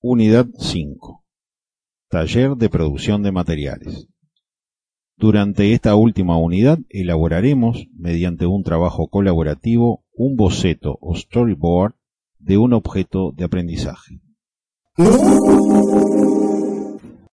Unidad 5. Taller de producción de materiales. Durante esta última unidad elaboraremos, mediante un trabajo colaborativo, un boceto o storyboard de un objeto de aprendizaje.